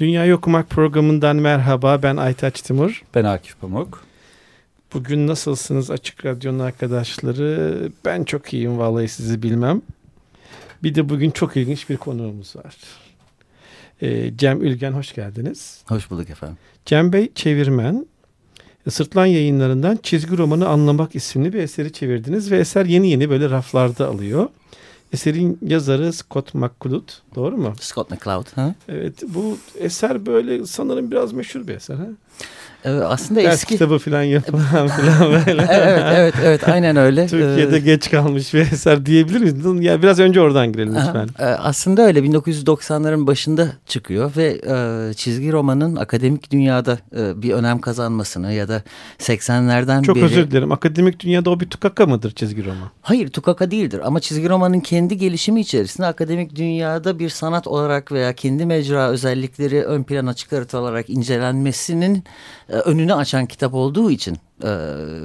Dünyayı Okumak programından merhaba. Ben Aytaç Timur. Ben Akif Pamuk. Bugün nasılsınız Açık Radyo'nun arkadaşları? Ben çok iyiyim vallahi sizi bilmem. Bir de bugün çok ilginç bir konuğumuz var. Ee, Cem Ülgen hoş geldiniz. Hoş bulduk efendim. Cem Bey çevirmen. Sırtlan yayınlarından Çizgi Romanı Anlamak isimli bir eseri çevirdiniz ve eser yeni yeni böyle raflarda alıyor. Eserin yazarı Scott McCloud. Doğru mu? Scott McCloud. Ha? Evet bu eser böyle sanırım biraz meşhur bir eser. Ha? Evet, aslında Ders eski... kitabı falan yapılan falan böyle. evet, evet, evet aynen öyle. Türkiye'de ee... geç kalmış bir eser diyebilir miyiz? Ya biraz önce oradan girelim lütfen. Aslında öyle 1990'ların başında çıkıyor ve e, çizgi romanın akademik dünyada e, bir önem kazanmasını ya da 80'lerden Çok beri... Çok özür dilerim. Akademik dünyada o bir tukaka mıdır çizgi roman? Hayır tukaka değildir ama çizgi romanın kendi gelişimi içerisinde akademik dünyada bir sanat olarak veya kendi mecra özellikleri ön plana çıkartılarak incelenmesinin e, önünü açan kitap olduğu için e,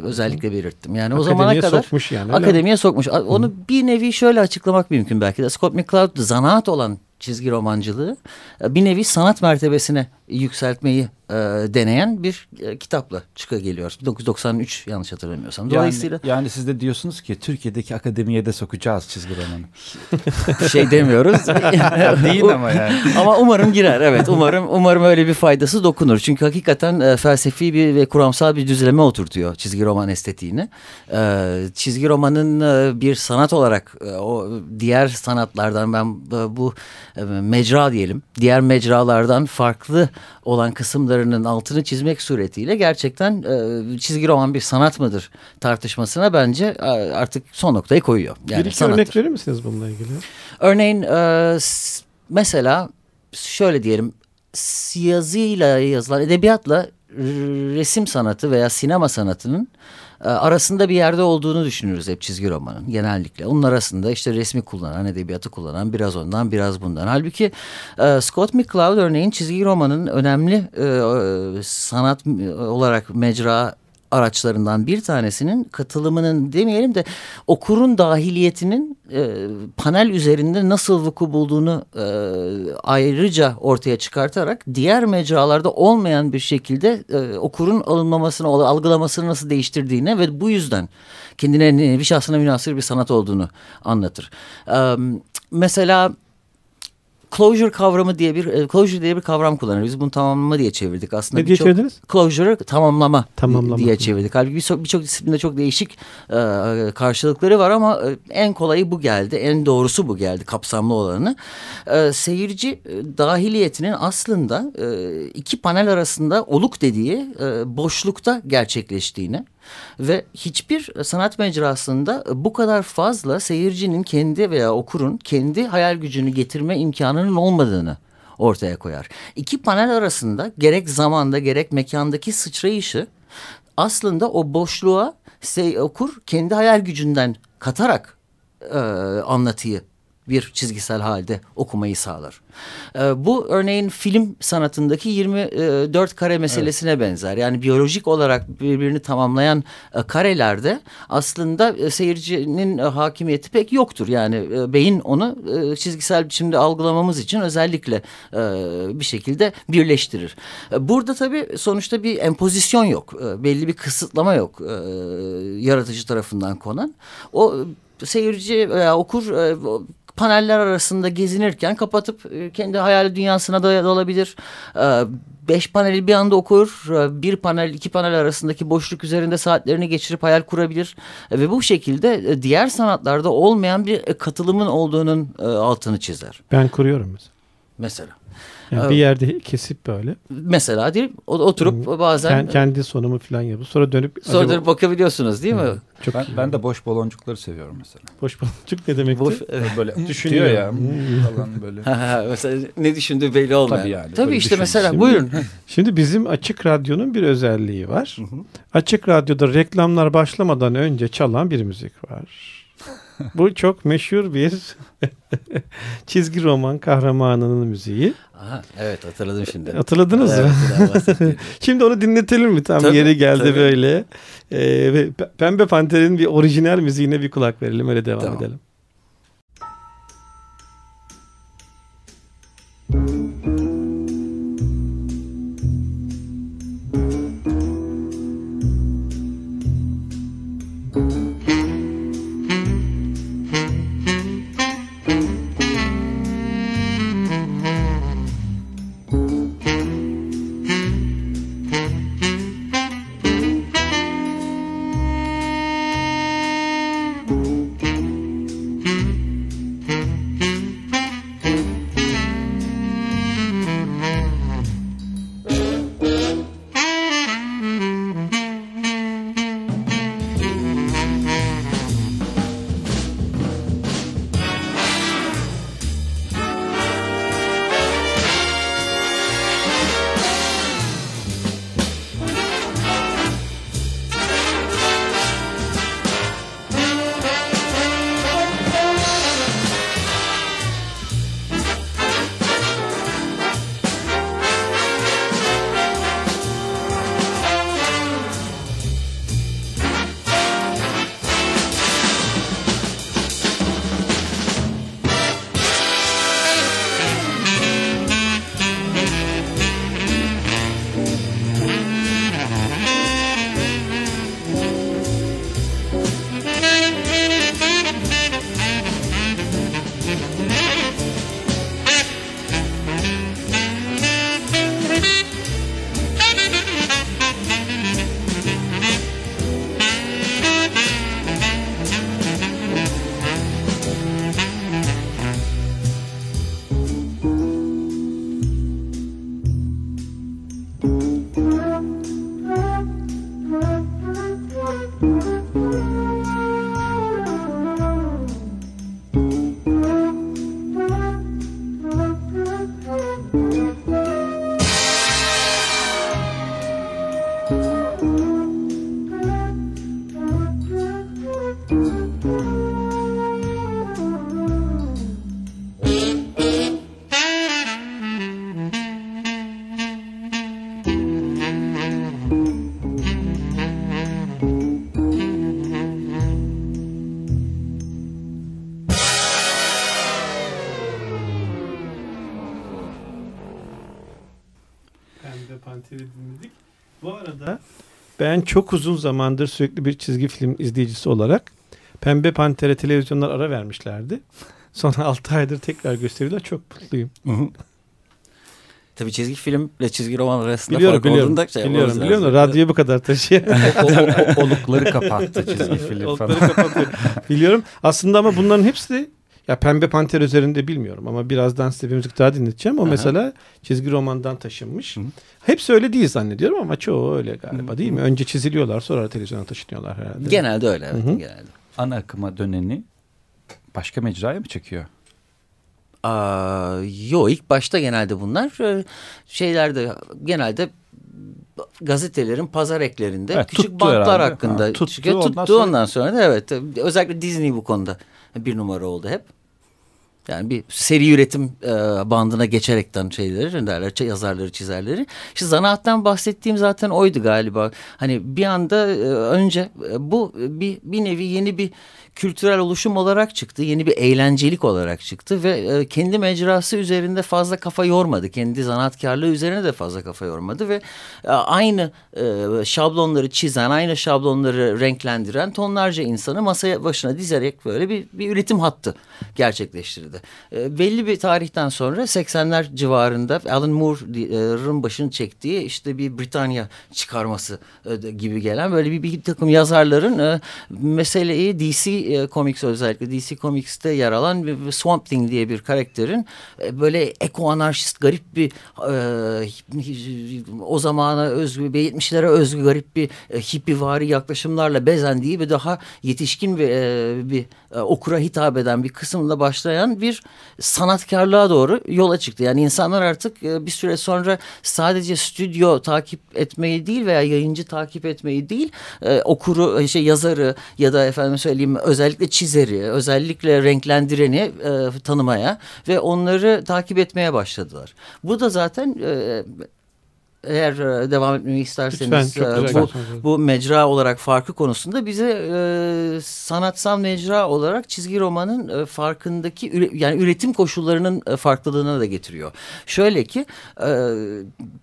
özellikle belirttim. Yani akademiye o zamana kadar sokmuş yani. Akademiye sokmuş. Onu Hı. bir nevi şöyle açıklamak mümkün belki de. Scott McCloud zanaat olan çizgi romancılığı e, bir nevi sanat mertebesine yükseltmeyi e, deneyen bir e, kitapla çıka geliyor. 1993 yanlış hatırlamıyorsam. Dolayısıyla yani, yani siz de diyorsunuz ki Türkiye'deki akademiye de sokacağız çizgi romanı. şey demiyoruz. Değil ama yani. Ama umarım girer. Evet, umarım umarım öyle bir faydası dokunur. Çünkü hakikaten e, felsefi bir ve kuramsal bir düzleme oturtuyor çizgi roman estetiğini. E, çizgi romanın e, bir sanat olarak e, o diğer sanatlardan ben e, bu e, mecra diyelim. Diğer mecralardan farklı olan kısımlarının altını çizmek suretiyle gerçekten e, çizgi roman bir sanat mıdır tartışmasına bence e, artık son noktayı koyuyor. Yani bir iki sanattır. örnek verir misiniz bununla ilgili? Örneğin e, mesela şöyle diyelim yazıyla yazılan edebiyatla resim sanatı veya sinema sanatının arasında bir yerde olduğunu düşünürüz hep çizgi romanın genellikle. Onun arasında işte resmi kullanan, edebiyatı kullanan biraz ondan biraz bundan. Halbuki e, Scott McCloud örneğin çizgi romanın önemli e, sanat olarak mecra araçlarından bir tanesinin katılımının demeyelim de okurun dahiliyetinin e, panel üzerinde nasıl vuku bulduğunu e, ayrıca ortaya çıkartarak diğer mecralarda olmayan bir şekilde e, okurun alınmamasını, algılamasını nasıl değiştirdiğine ve bu yüzden kendine bir şahsına münasır bir sanat olduğunu anlatır. E, mesela closure kavramı diye bir e, closure diye bir kavram kullanıyoruz. Biz bunu tamamlama diye çevirdik aslında. Ne diye çok, çevirdiniz? Closure tamamlama, tamamlama diye çevirdik. Halbuki birçok bir disiplinde çok değişik e, karşılıkları var ama e, en kolayı bu geldi. En doğrusu bu geldi kapsamlı olanı. E, seyirci e, dahiliyetinin aslında e, iki panel arasında oluk dediği e, boşlukta gerçekleştiğini ve hiçbir sanat mecrasında bu kadar fazla seyircinin kendi veya okurun kendi hayal gücünü getirme imkanının olmadığını ortaya koyar. İki panel arasında gerek zamanda gerek mekandaki sıçrayışı aslında o boşluğa okur kendi hayal gücünden katarak e, anlatıyı bir çizgisel halde okumayı sağlar. E, bu örneğin film sanatındaki 24 e, kare meselesine evet. benzer. Yani biyolojik olarak birbirini tamamlayan e, karelerde aslında e, seyircinin e, hakimiyeti pek yoktur. Yani e, beyin onu e, çizgisel biçimde algılamamız için özellikle e, bir şekilde birleştirir. E, burada tabii sonuçta bir empozisyon yok. E, belli bir kısıtlama yok e, yaratıcı tarafından konan. O seyirci veya okur e, paneller arasında gezinirken kapatıp e, kendi hayal dünyasına da dalabilir. E, beş paneli bir anda okur. E, bir panel, iki panel arasındaki boşluk üzerinde saatlerini geçirip hayal kurabilir. Ve bu şekilde diğer sanatlarda olmayan bir katılımın olduğunun altını çizer. Ben kuruyorum mesela. Mesela. Yani bir yerde kesip böyle. Mesela değil oturup hmm. bazen. Kendi sonumu falan yapıp sonra dönüp. Sonra acaba... dönüp bakabiliyorsunuz değil mi? Hmm. Çok ben, ben de boş baloncukları seviyorum mesela. Boş baloncuk ne demek? Boş, böyle düşünüyor ya. Falan böyle. mesela ne düşündüğü belli olmuyor. Tabii yani. Tabii işte mesela şimdi, buyurun. Şimdi bizim Açık Radyo'nun bir özelliği var. Açık Radyo'da reklamlar başlamadan önce çalan bir müzik var. Bu çok meşhur bir çizgi roman kahramanının müziği. Aha, evet hatırladım şimdi. Hatırladınız evet, mı? şimdi onu dinletelim mi? Tam tabii, yeri geldi tabii. böyle. Ee, ve Pembe Panter'in bir orijinal müziğine bir kulak verelim. Öyle devam tamam. edelim. Çok uzun zamandır sürekli bir çizgi film izleyicisi olarak Pembe Panter'e televizyonlar ara vermişlerdi. Sonra 6 aydır tekrar gösteriyorlar. Çok mutluyum. Tabii çizgi filmle çizgi roman arasında Biliyorum fark biliyorum. olduğunda şey biliyorum biliyorum. lazım. Radyoyu bu kadar taşıyor. o, o- o- olukları kapattı çizgi film Olukları falan. kapatıyor. biliyorum. Aslında ama bunların hepsi de ya Pembe Panter üzerinde bilmiyorum ama birazdan size bir müzik daha dinleteceğim. O Aha. mesela çizgi romandan taşınmış. Hı. Hepsi öyle değil zannediyorum ama çoğu öyle galiba Hı. değil mi? Önce çiziliyorlar sonra televizyona taşınıyorlar herhalde. Genelde öyle. Evet, Hı genelde. Ana akıma döneni başka mecraya mı çekiyor? Aa, yo ilk başta genelde bunlar e, şeylerde genelde gazetelerin pazar eklerinde Evet, küçük bantlar herhalde. hakkında Ha, tuttu, çıkıyor. ondan Tuttu sonra- ondan sonra da evet özellikle Disney bu konuda bir numara oldu hep. Yani bir seri üretim e, bandına geçerekten şeyleri derler yazarları çizerleri. İşte zanaattan bahsettiğim zaten oydu galiba. Hani bir anda e, önce e, bu bir, bir nevi yeni bir kültürel oluşum olarak çıktı. Yeni bir eğlencelik olarak çıktı ve e, kendi mecrası üzerinde fazla kafa yormadı. Kendi zanaatkarlığı üzerine de fazla kafa yormadı ve e, aynı e, şablonları çizen, aynı şablonları renklendiren tonlarca insanı masaya başına dizerek böyle bir, bir üretim hattı gerçekleştirdi. E, belli bir tarihten sonra 80'ler civarında Alan Moore'ın başını çektiği işte bir Britanya çıkarması e, gibi gelen böyle bir, bir takım yazarların e, meseleyi DC e, Comics özellikle DC Comics'te yer alan bir, bir Swamp Thing diye bir karakterin e, böyle eko-anarşist garip bir e, o zamana özgü bir 70'lere özgü garip bir e, hippievari yaklaşımlarla bezendiği ve daha yetişkin bir, e, bir e, okura hitap eden bir kısımla başlayan bir sanatkarlığa doğru yola çıktı. Yani insanlar artık e, bir süre sonra sadece stüdyo takip etmeyi değil veya yayıncı takip etmeyi değil e, okuru işte yazarı ya da efendim söyleyeyim özellikle çizeri özellikle renklendireni e, tanımaya ve onları takip etmeye başladılar. Bu da zaten eğer e, devam etmeyi isterseniz Lütfen, e, bu, bu mecra olarak farkı konusunda bize e, sanatsal mecra olarak çizgi romanın e, farkındaki yani üretim koşullarının e, farklılığına da getiriyor. Şöyle ki e,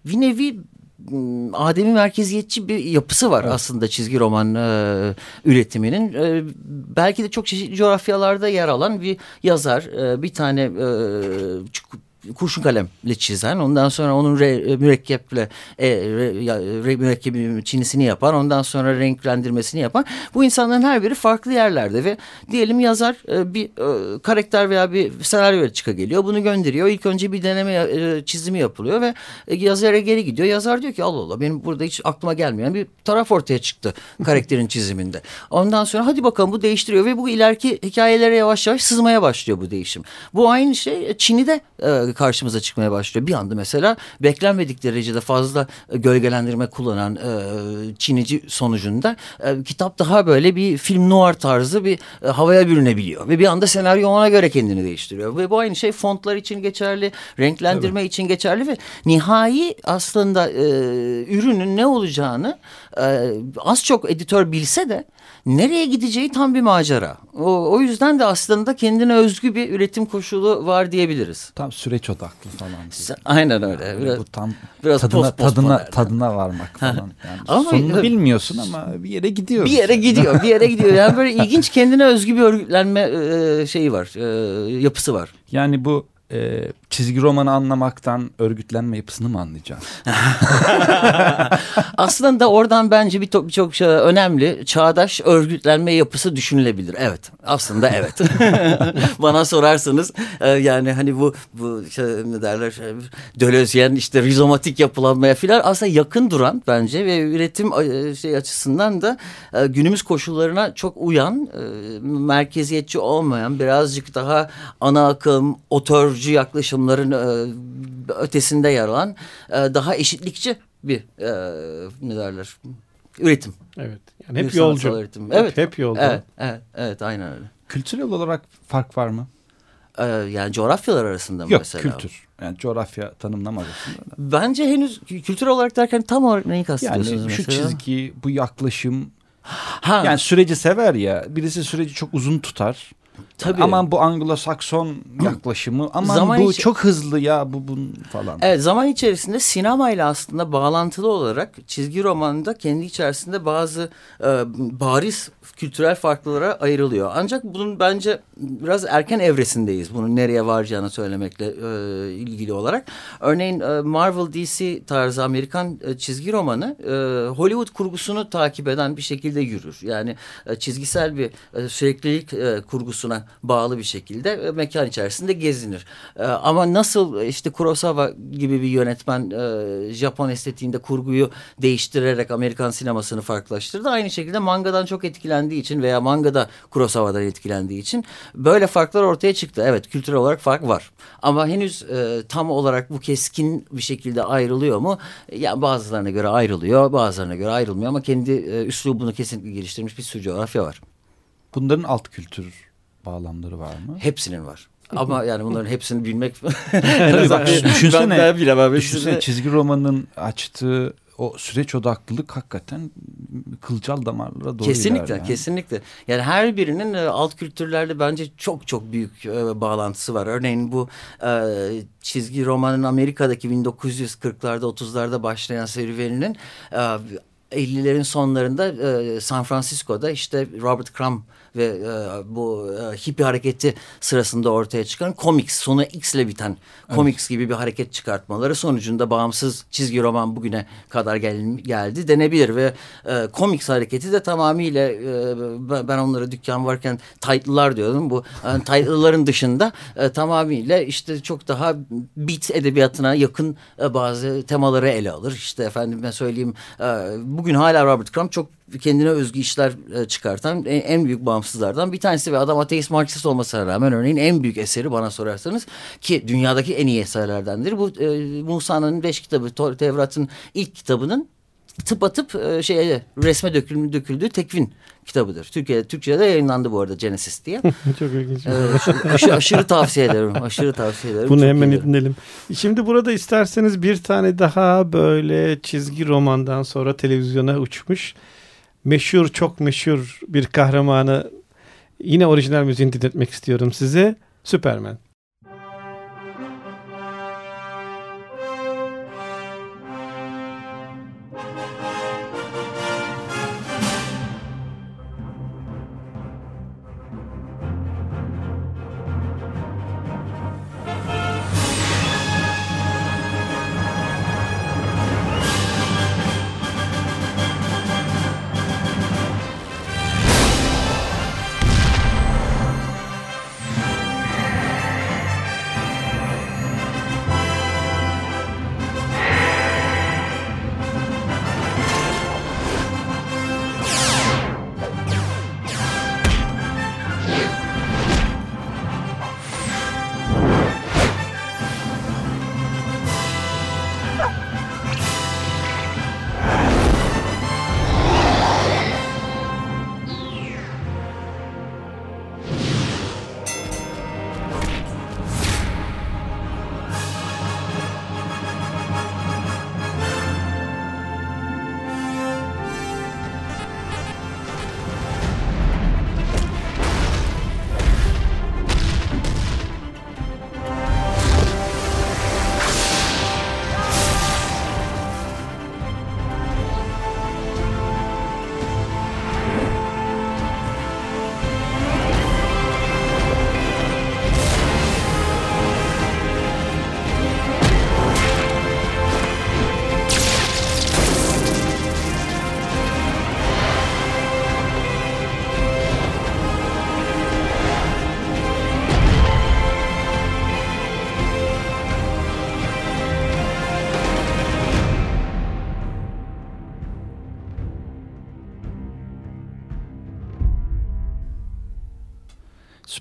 bir nevi ademi merkeziyetçi bir yapısı var aslında çizgi roman e, üretiminin. E, belki de çok çeşitli coğrafyalarda yer alan bir yazar, e, bir tane e, kurşun kalemle çizen, ondan sonra onun re, mürekkeple e, re, re, mürekkebi çinisini yapan, ondan sonra renklendirmesini yapan. Bu insanların her biri farklı yerlerde ve diyelim yazar e, bir e, karakter veya bir senaryo çıka geliyor. Bunu gönderiyor. İlk önce bir deneme e, çizimi yapılıyor ve e, yazara geri gidiyor. Yazar diyor ki Allah Allah benim burada hiç aklıma gelmeyen bir taraf ortaya çıktı karakterin çiziminde. Ondan sonra hadi bakalım bu değiştiriyor ve bu ileriki hikayelere yavaş yavaş sızmaya başlıyor bu değişim. Bu aynı şey Çin'i de e, karşımıza çıkmaya başlıyor. Bir anda mesela beklenmedik derecede fazla e, gölgelendirme kullanan e, Çinici sonucunda e, kitap daha böyle bir film noir tarzı bir e, havaya bürünebiliyor. Ve bir anda senaryo ona göre kendini değiştiriyor. Ve bu aynı şey fontlar için geçerli, renklendirme için geçerli ve nihai aslında e, ürünün ne olacağını e, az çok editör bilse de nereye gideceği tam bir macera. O, o yüzden de aslında kendine özgü bir üretim koşulu var diyebiliriz. Tam süreç odaklı falan. Aynen öyle. Yani Biraz- bu tam biraz tadına, post- post tadına, tadına varmak falan. Yani Ama- sonunu bilmiyorsun ama bir yere gidiyoruz. Bir yere gidiyor, bir yere gidiyor. Yani böyle ilginç kendine özgü bir örgütlenme e, şeyi var, e, yapısı var. Yani bu e, çizgi romanı anlamaktan örgütlenme yapısını mı anlayacağız? Aslında oradan bence bir to- birçok şey önemli çağdaş örgütlenme yapısı düşünülebilir. Evet, aslında evet. Bana sorarsanız e, yani hani bu bu şey, ne derler e, Dölozyen işte rizomatik yapılanmaya filan aslında yakın duran bence ve üretim e, şey açısından da e, günümüz koşullarına çok uyan, e, merkeziyetçi olmayan birazcık daha ana akım, otörcü yaklaşımların e, ötesinde yer alan e, daha eşitlikçi bir e, ne derler üretim. Evet. Yani hep Bir yolcu. üretim. Hep, Evet. hep yolcu. Evet, evet, evet aynen öyle. Kültürel olarak fark var mı? Ee, yani coğrafyalar arasında mı Yok mesela? kültür. Yani coğrafya tanımlama arasında. da. Bence henüz kültür olarak derken tam olarak neyi kastediyorsunuz Yani şu mesela? çizgi, bu yaklaşım. Ha, Yani süreci sever ya. Birisi süreci çok uzun tutar. Tabii. Aman bu Anglo-Sakson yaklaşımı aman zaman bu çok hızlı ya bu bun falan. Evet zaman içerisinde sinemayla aslında bağlantılı olarak çizgi romanında kendi içerisinde bazı e, bariz kültürel farklılara ayrılıyor. Ancak bunun bence biraz erken evresindeyiz. Bunun nereye varacağını söylemekle e, ilgili olarak. Örneğin e, Marvel DC tarzı Amerikan e, çizgi romanı e, Hollywood kurgusunu takip eden bir şekilde yürür. Yani e, çizgisel bir e, süreklilik e, kurgusuna bağlı bir şekilde e, mekan içerisinde gezinir. E, ama nasıl işte Kurosawa gibi bir yönetmen e, Japon estetiğinde kurguyu değiştirerek Amerikan sinemasını farklılaştırdı. Aynı şekilde mangadan çok etkilendiği için veya mangada Kurosawa'dan etkilendiği için böyle farklar ortaya çıktı. Evet kültürel olarak fark var. Ama henüz e, tam olarak bu keskin bir şekilde ayrılıyor mu? Ya bazılarına göre ayrılıyor, bazılarına göre ayrılmıyor ama kendi e, üslubunu kesinlikle geliştirmiş bir sürü coğrafya var. Bunların alt kültür bağlamları var mı? Hepsinin var. Ama yani bunların hepsini bilmek... Tabii bak düşünsene, ben, ben bilemem. Düşünsene çizgi romanın açtığı o süreç odaklılık hakikaten kılcal damarlara doğru Kesinlikle, yani. kesinlikle. Yani her birinin e, alt kültürlerle bence çok çok büyük e, bağlantısı var. Örneğin bu e, çizgi romanın Amerika'daki 1940'larda 30'larda başlayan serüveninin e, 50'lerin sonlarında e, San Francisco'da işte Robert Crumb ve e, bu e, hippie hareketi sırasında ortaya çıkan comics sonu X ile biten comics evet. gibi bir hareket çıkartmaları sonucunda bağımsız çizgi roman bugüne kadar gel, geldi denebilir ve e, comics hareketi de tamamıyla e, ben onlara dükkan varken title'lar diyordum bu yani title'ların dışında e, tamamıyla işte çok daha beat edebiyatına yakın e, bazı temaları ele alır işte efendime söyleyeyim e, bugün hala Robert Crumb çok kendine özgü işler e, çıkartan en, en büyük bağımsızlardan bir tanesi ve adam ateist Marksist olmasına rağmen örneğin en büyük eseri bana sorarsanız ki dünyadaki en iyi eserlerdendir. Bu e, Musa'nın beş kitabı Tevrat'ın ilk kitabının tıpatıp e, şeye resme döküldüğü, döküldüğü tekvin kitabıdır. Türkiye Türkçe'de yayınlandı bu arada Genesis diye. Çok ilginç. Ee, aşırı, aşırı tavsiye ederim. Aşırı tavsiye ederim. Bunu Çok hemen iyi. dinleyelim. Şimdi burada isterseniz bir tane daha böyle çizgi romandan sonra televizyona uçmuş meşhur çok meşhur bir kahramanı yine orijinal müziğini dinletmek istiyorum size. Superman.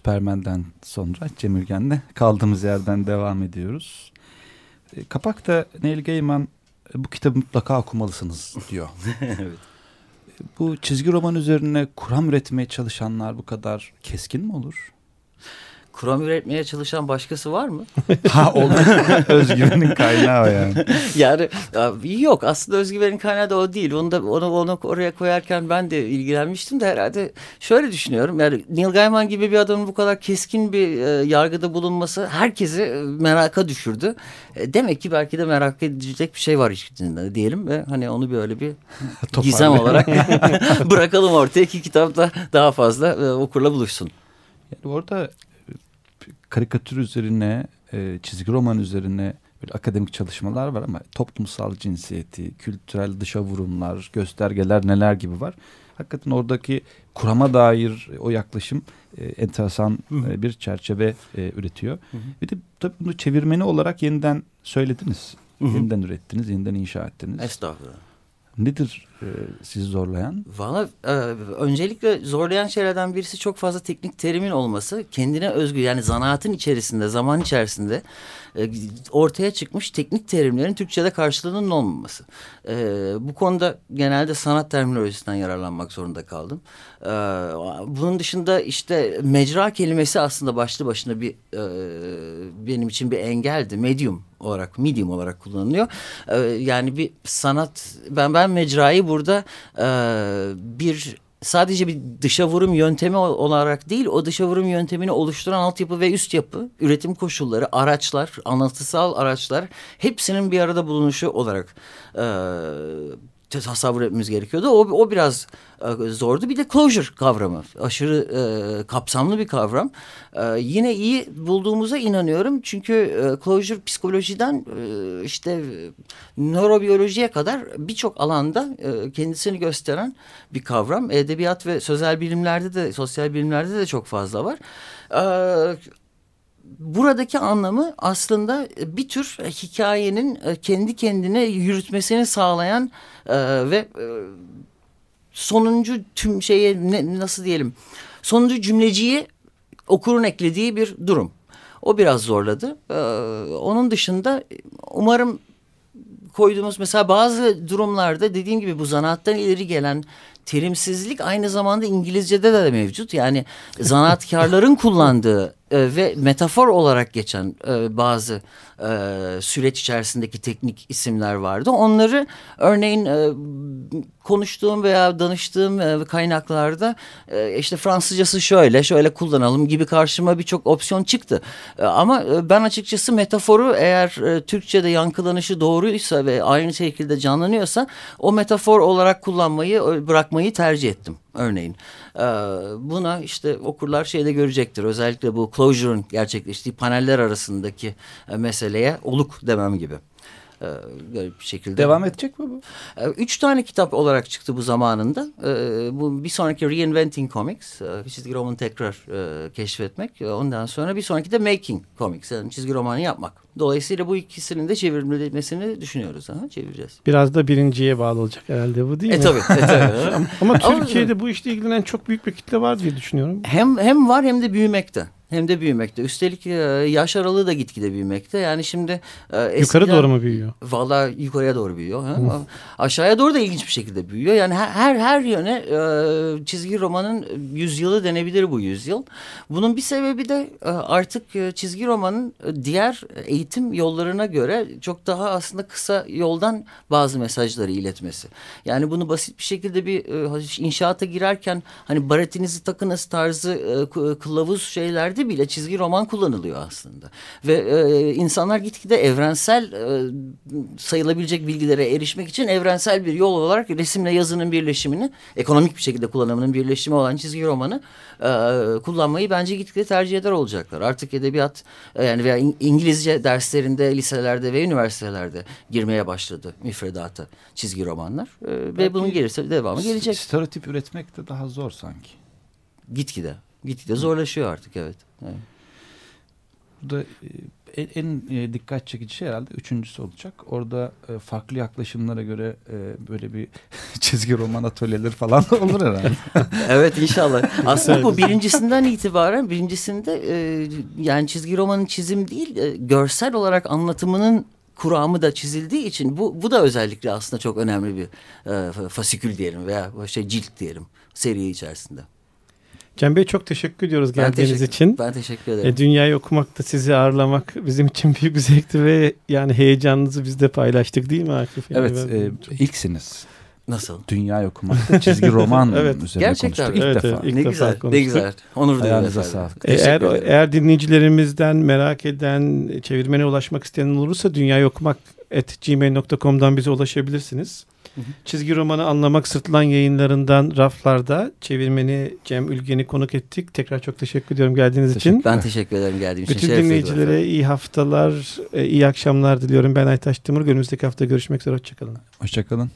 Süpermen'den sonra Cemilgen'de kaldığımız yerden devam ediyoruz. E, kapakta Neil Gaiman e, bu kitabı mutlaka okumalısınız diyor. evet. Bu çizgi roman üzerine kuram üretmeye çalışanlar bu kadar keskin mi olur? Kuram üretmeye çalışan başkası var mı? ha oldu. özgüvenin kaynağı yani. yani yok aslında özgüvenin kaynağı da o değil. Onu da onu, onu oraya koyarken ben de ilgilenmiştim de herhalde şöyle düşünüyorum. Yani Neil Gaiman gibi bir adamın bu kadar keskin bir e, yargıda bulunması herkesi e, meraka düşürdü. E, demek ki belki de merak edilecek bir şey var içinde diyelim ve hani onu böyle bir gizem olarak bırakalım ortaya ki kitapta daha fazla e, okurla buluşsun. Yani orada karikatür üzerine, e, çizgi roman üzerine bir akademik çalışmalar var ama toplumsal cinsiyeti, kültürel dışa vurumlar, göstergeler neler gibi var. Hakikaten oradaki kurama dair o yaklaşım e, enteresan e, bir çerçeve e, üretiyor. Hı hı. Bir de tabii bunu çevirmeni olarak yeniden söylediniz. Hı hı. Yeniden ürettiniz, yeniden inşa ettiniz. Estağfurullah. Nedir e, sizi zorlayan? Valla e, öncelikle zorlayan şeylerden birisi çok fazla teknik terimin olması. Kendine özgü yani zanaatın içerisinde, zaman içerisinde e, ortaya çıkmış teknik terimlerin Türkçe'de karşılığının olmaması. E, bu konuda genelde sanat terminolojisinden yararlanmak zorunda kaldım. E, bunun dışında işte mecra kelimesi aslında başlı başına bir e, benim için bir engeldi. Medium olarak, medium olarak kullanılıyor. E, yani bir sanat, ben ben mecrayı burada e, bir sadece bir dışa vurum yöntemi olarak değil, o dışa vurum yöntemini oluşturan altyapı ve üst yapı, üretim koşulları, araçlar, anlatısal araçlar hepsinin bir arada bulunuşu olarak e, tasavvur etmemiz gerekiyordu. O, o biraz e, zordu. Bir de closure kavramı. Aşırı e, kapsamlı bir kavram. E, yine iyi bulduğumuza inanıyorum. Çünkü e, closure psikolojiden e, işte nörobiyolojiye kadar birçok alanda e, kendisini gösteren bir kavram. Edebiyat ve sözel bilimlerde de sosyal bilimlerde de çok fazla var. E, buradaki anlamı aslında bir tür hikayenin e, kendi kendine yürütmesini sağlayan e, ve e, sonuncu tüm şeye ne, nasıl diyelim sonuncu cümleciyi okurun eklediği bir durum. O biraz zorladı. Ee, onun dışında umarım koyduğumuz mesela bazı durumlarda dediğim gibi bu zanaattan ileri gelen terimsizlik aynı zamanda İngilizce'de de mevcut. Yani zanaatkarların kullandığı e, ve metafor olarak geçen e, bazı e, süreç içerisindeki teknik isimler vardı. Onları örneğin e, konuştuğum veya danıştığım e, kaynaklarda e, işte Fransızcası şöyle şöyle kullanalım gibi karşıma birçok opsiyon çıktı. E, ama e, ben açıkçası metaforu eğer e, Türkçe'de yankılanışı doğruysa ve aynı şekilde canlanıyorsa o metafor olarak kullanmayı bırakmayı tercih ettim örneğin. E, buna işte okurlar şeyde görecektir. Özellikle bu closure'ın gerçekleştiği paneller arasındaki e, meseleye oluk demem gibi e, garip bir şekilde. Devam edecek mi bu? E, üç tane kitap olarak çıktı bu zamanında. E, bu bir sonraki Reinventing Comics, e, çizgi romanı tekrar e, keşfetmek. E, ondan sonra bir sonraki de Making Comics, yani çizgi romanı yapmak. Dolayısıyla bu ikisinin de çevrilmesini düşünüyoruz. Ha, çevireceğiz. Biraz da birinciye bağlı olacak herhalde bu değil e, mi? Tabii. E, tabii. ama Türkiye'de bu işle ilgilenen çok büyük bir kitle var diye düşünüyorum. Hem hem var hem de büyümekte hem de büyümekte. Üstelik e, yaş aralığı da gitgide büyümekte. Yani şimdi e, eskiden, yukarı doğru mu büyüyor? Valla yukarıya doğru büyüyor. Ha? Aşağıya doğru da ilginç bir şekilde büyüyor. Yani her her yöne e, çizgi romanın yüzyılı denebilir bu yüzyıl. Bunun bir sebebi de artık çizgi romanın diğer eğitim yollarına göre çok daha aslında kısa yoldan bazı mesajları iletmesi. Yani bunu basit bir şekilde bir inşaata girerken hani baretinizi takınız tarzı kılavuz şeylerde Türkçe'de bile çizgi roman kullanılıyor aslında. Ve e, insanlar gitgide evrensel e, sayılabilecek bilgilere erişmek için evrensel bir yol olarak resimle yazının birleşimini, ekonomik bir şekilde kullanımının birleşimi olan çizgi romanı e, kullanmayı bence gitgide tercih eder olacaklar. Artık edebiyat e, yani veya İngilizce derslerinde, liselerde ve üniversitelerde girmeye başladı müfredata çizgi romanlar. E, ve bunun gelirse devamı gelecek. Stereotip üretmek de daha zor sanki. Gitgide. Gitgide zorlaşıyor artık evet. evet. Burada e, en, en e, dikkat çekici şey herhalde üçüncüsü olacak. Orada e, farklı yaklaşımlara göre böyle bir çizgi roman atölyeleri falan olur herhalde. evet inşallah. Aslında bu birincisinden itibaren birincisinde yani çizgi romanın çizim değil görsel olarak anlatımının kuramı da çizildiği için bu, bu da özellikle aslında çok önemli bir fasikül diyelim veya şey cilt diyelim seri içerisinde. Cem Bey çok teşekkür ediyoruz Ben geldiğiniz teşekkür- için. Ben teşekkür ederim. E, dünyayı okumakta sizi ağırlamak bizim için büyük bir zevkti ve yani heyecanınızı biz de paylaştık değil mi Akif? Yani Evet, ben- e, ilksiniz. Nasıl? Dünya okumakta çizgi roman Evet. üzerine Gerçekten konuştuk ilk Evet, defa. evet, ilk ne defa güzel, ne konuştuk. güzel. Onur Ayağınıza sağlık. Teşekkür Eğer, ederim. eğer dinleyicilerimizden merak eden, çevirmeni ulaşmak isteyen olursa dünyayı okumak gmail.com'dan bize ulaşabilirsiniz. Hı hı. Çizgi romanı anlamak sırtılan yayınlarından raflarda çevirmeni Cem Ülgen'i konuk ettik. Tekrar çok teşekkür ediyorum geldiğiniz için. Teşekkür- Ben teşekkür ederim geldiğim için. Bütün dinleyicilere efendim. iyi haftalar, e, iyi akşamlar diliyorum. Ben Aytaş Timur. Önümüzdeki hafta görüşmek üzere. Hoşçakalın. Hoşçakalın.